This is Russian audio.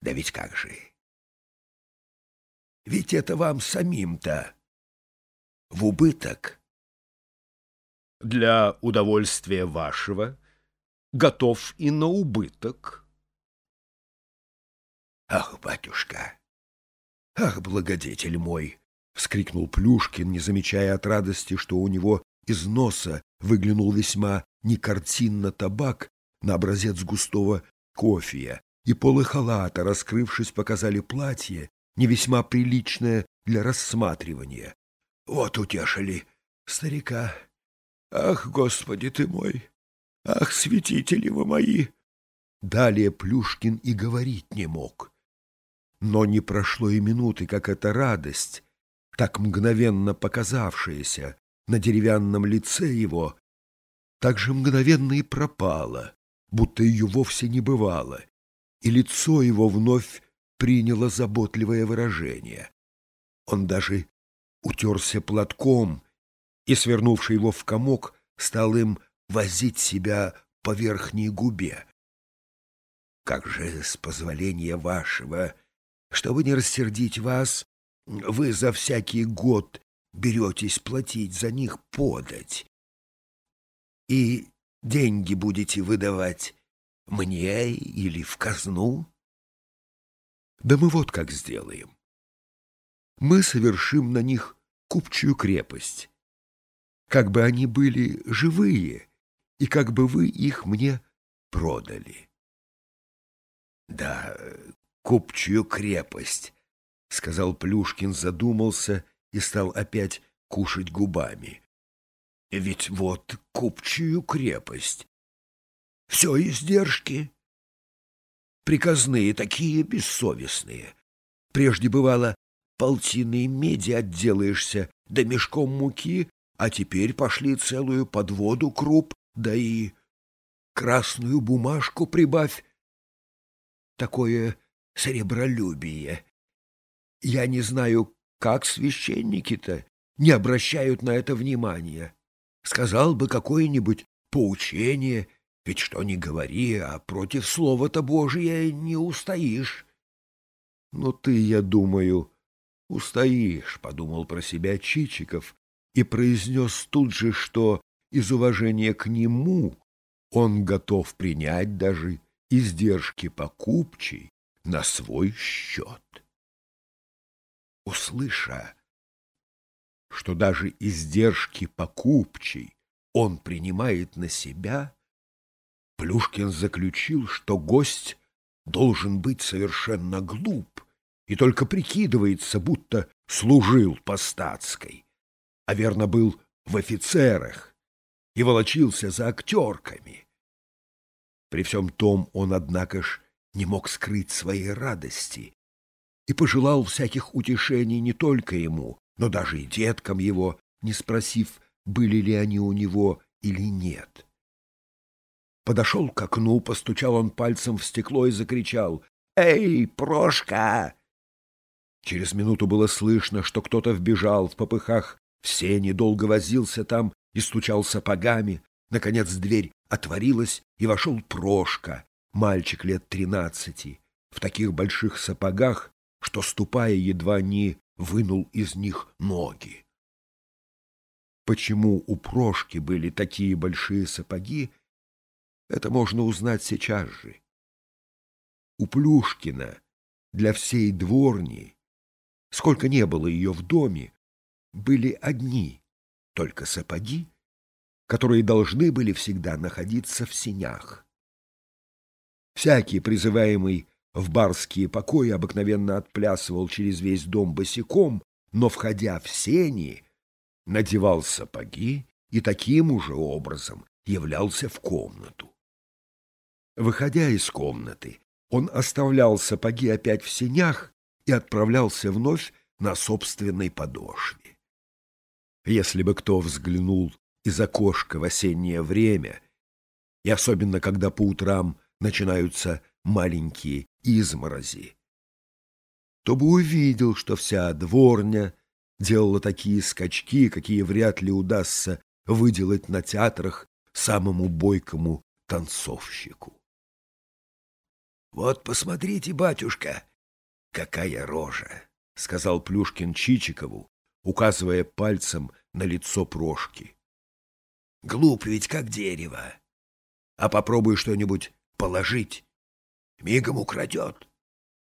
Да ведь как же? Ведь это вам самим-то в убыток. Для удовольствия вашего готов и на убыток. Ах, батюшка! Ах, благодетель мой! — вскрикнул Плюшкин, не замечая от радости, что у него из носа выглянул весьма некартинно табак на образец густого кофея, и полы халата, раскрывшись, показали платье, не весьма приличное для рассматривания. Вот утешили старика. Ах, Господи ты мой! Ах, святители вы мои! Далее Плюшкин и говорить не мог. Но не прошло и минуты, как эта радость, так мгновенно показавшаяся на деревянном лице его, так же мгновенно и пропала, будто ее вовсе не бывало, и лицо его вновь приняло заботливое выражение. Он даже утерся платком и, свернувший его в комок, стал им возить себя по верхней губе. «Как же, с позволения вашего, чтобы не рассердить вас, вы за всякий год беретесь платить за них подать, и деньги будете выдавать мне или в казну? Да мы вот как сделаем. Мы совершим на них купчую крепость, как бы они были живые, и как бы вы их мне продали. Да, купчую крепость, — сказал Плюшкин, задумался и стал опять кушать губами. Ведь вот купчую крепость. Все издержки. Приказные такие бессовестные. Прежде бывало, полтиной меди отделаешься, да мешком муки, а теперь пошли целую подводу круп, да и красную бумажку прибавь. Такое серебролюбие. Я не знаю, как священники-то не обращают на это внимания. Сказал бы какое-нибудь поучение, ведь что ни говори, а против слова-то Божия не устоишь. Ну ты, я думаю, устоишь, — подумал про себя Чичиков и произнес тут же, что из уважения к нему он готов принять даже издержки покупчей на свой счет. Услыша, что даже издержки покупчей он принимает на себя, Плюшкин заключил, что гость должен быть совершенно глуп и только прикидывается, будто служил по статской, а верно был в офицерах и волочился за актерками. При всем том он, однако ж, не мог скрыть своей радости и пожелал всяких утешений не только ему, но даже и деткам его, не спросив, были ли они у него или нет. Подошел к окну, постучал он пальцем в стекло и закричал «Эй, Прошка!» Через минуту было слышно, что кто-то вбежал в попыхах в сене, долго возился там и стучал сапогами. Наконец дверь отворилась, и вошел Прошка, мальчик лет тринадцати, в таких больших сапогах, что, ступая, едва не вынул из них ноги. Почему у Прошки были такие большие сапоги, это можно узнать сейчас же. У Плюшкина для всей дворни, сколько не было ее в доме, были одни только сапоги, которые должны были всегда находиться в сенях. Всякий, призываемый в барские покои обыкновенно отплясывал через весь дом босиком, но, входя в сени, надевал сапоги и таким уже образом являлся в комнату. Выходя из комнаты, он оставлял сапоги опять в сенях и отправлялся вновь на собственной подошве. Если бы кто взглянул из окошка в осеннее время, и особенно когда по утрам начинаются маленькие изморози, то бы увидел, что вся дворня делала такие скачки, какие вряд ли удастся выделать на театрах самому бойкому танцовщику. — Вот посмотрите, батюшка, какая рожа! — сказал Плюшкин Чичикову, указывая пальцем на лицо Прошки. — Глуп ведь как дерево. А попробуй что-нибудь положить, мигом украдет.